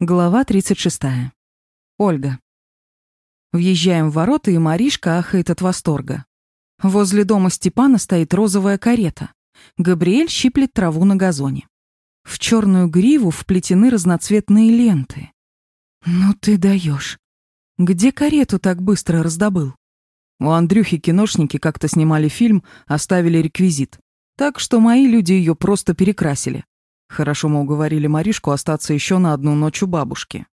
Глава 36. Ольга. Въезжаем в ворота, и Маришка ахает от восторга. Возле дома Степана стоит розовая карета. Габриэль щиплет траву на газоне. В черную гриву вплетены разноцветные ленты. Ну ты даешь. Где карету так быстро раздобыл? У Андрюхи киношники как-то снимали фильм, оставили реквизит. Так что мои люди ее просто перекрасили. Хорошо мы уговорили Маришку остаться еще на одну ночь у бабушки.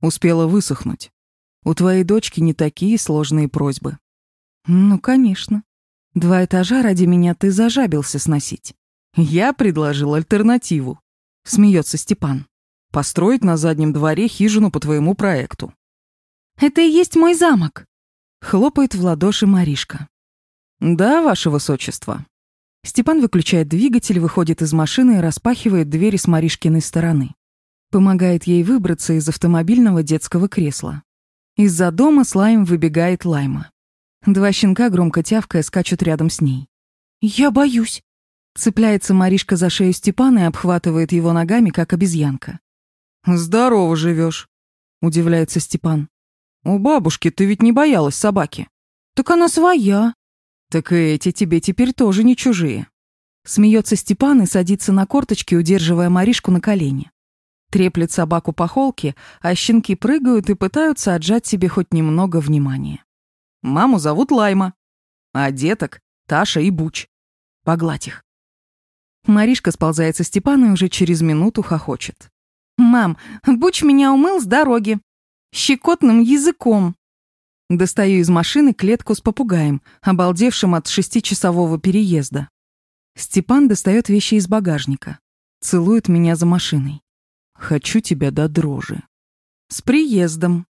Успела высохнуть. У твоей дочки не такие сложные просьбы. Ну, конечно. Два этажа ради меня ты зажабился сносить. Я предложил альтернативу. Смеется Степан. Построить на заднем дворе хижину по твоему проекту. Это и есть мой замок. Хлопает в ладоши Маришка. Да, ваше высочество. Степан выключает двигатель, выходит из машины и распахивает двери с Маришкиной стороны. Помогает ей выбраться из автомобильного детского кресла. Из-за дома с лаем выбегает Лайма. Два щенка, громко тявкая, скачут рядом с ней. «Я боюсь!» Цепляется Маришка за шею Степана и обхватывает его ногами, как обезьянка. «Здорово живешь, удивляется Степан. «У бабушки ты ведь не боялась собаки?» «Так она своя», так и эти тебе теперь тоже не чужие. Смеется Степан и садится на корточки, удерживая Маришку на колени. Треплет собаку по холке, а щенки прыгают и пытаются отжать себе хоть немного внимания. Маму зовут Лайма, а деток — Таша и Буч. Погладь их. Маришка сползает со Степана и уже через минуту хохочет. «Мам, Буч меня умыл с дороги. Щекотным языком. Достаю из машины клетку с попугаем, обалдевшим от шестичасового переезда. Степан достает вещи из багажника. Целует меня за машиной. Хочу тебя до дрожи. С приездом.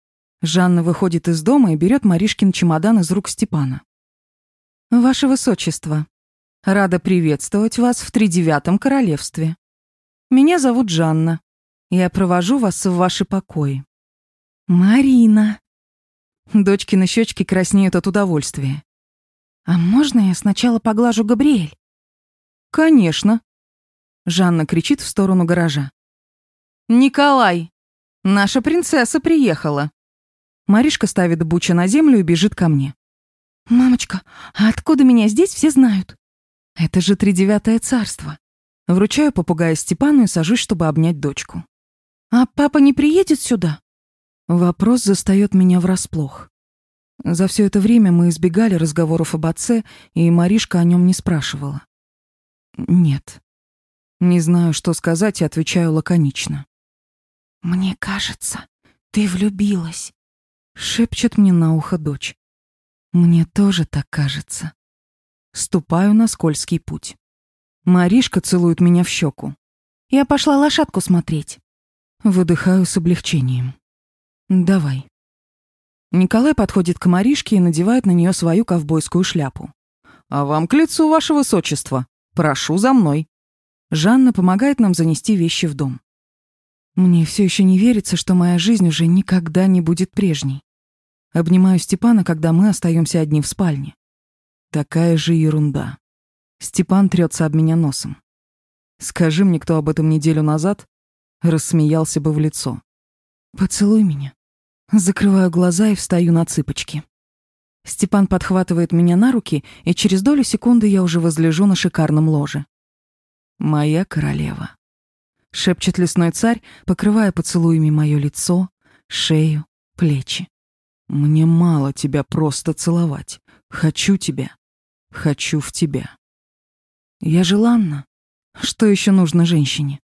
Жанна выходит из дома и берет Маришкин чемодан из рук Степана. Ваше Высочество, рада приветствовать вас в Тридевятом Королевстве. Меня зовут Жанна. Я провожу вас в ваши покои. Марина. Дочкины щечки краснеют от удовольствия. «А можно я сначала поглажу Габриэль?» «Конечно!» Жанна кричит в сторону гаража. «Николай! Наша принцесса приехала!» Маришка ставит Буча на землю и бежит ко мне. «Мамочка, а откуда меня здесь все знают?» «Это же тридевятое царство!» Вручаю попугая Степану и сажусь, чтобы обнять дочку. «А папа не приедет сюда?» Вопрос застаёт меня врасплох. За все это время мы избегали разговоров об отце, и Маришка о нем не спрашивала. Нет. Не знаю, что сказать, и отвечаю лаконично. «Мне кажется, ты влюбилась», — шепчет мне на ухо дочь. Мне тоже так кажется. Ступаю на скользкий путь. Маришка целует меня в щеку. Я пошла лошадку смотреть. Выдыхаю с облегчением. «Давай». Николай подходит к Маришке и надевает на нее свою ковбойскую шляпу. «А вам к лицу, ваше высочество. Прошу за мной». Жанна помогает нам занести вещи в дом. Мне все еще не верится, что моя жизнь уже никогда не будет прежней. Обнимаю Степана, когда мы остаемся одни в спальне. Такая же ерунда. Степан трется об меня носом. Скажи мне, кто об этом неделю назад, рассмеялся бы в лицо. Поцелуй меня. Закрываю глаза и встаю на цыпочки. Степан подхватывает меня на руки, и через долю секунды я уже возлежу на шикарном ложе. «Моя королева», — шепчет лесной царь, покрывая поцелуями мое лицо, шею, плечи. «Мне мало тебя просто целовать. Хочу тебя. Хочу в тебя». Я желанна. Что еще нужно женщине?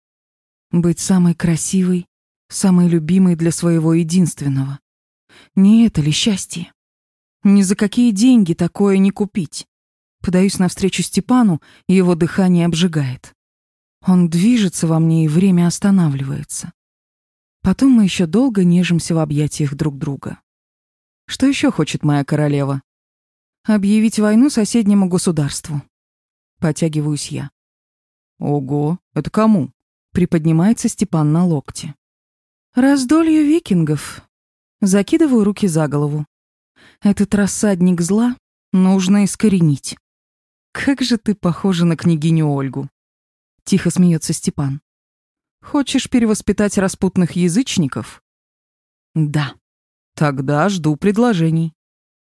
Быть самой красивой, самый любимый для своего единственного. Не это ли счастье? Ни за какие деньги такое не купить. Подаюсь навстречу Степану, и его дыхание обжигает. Он движется во мне, и время останавливается. Потом мы еще долго нежимся в объятиях друг друга. Что еще хочет моя королева? Объявить войну соседнему государству. Потягиваюсь я. Ого, это кому? Приподнимается Степан на локте. Раздолью викингов. Закидываю руки за голову. Этот рассадник зла нужно искоренить. Как же ты похожа на княгиню Ольгу. Тихо смеется Степан. Хочешь перевоспитать распутных язычников? Да. Тогда жду предложений.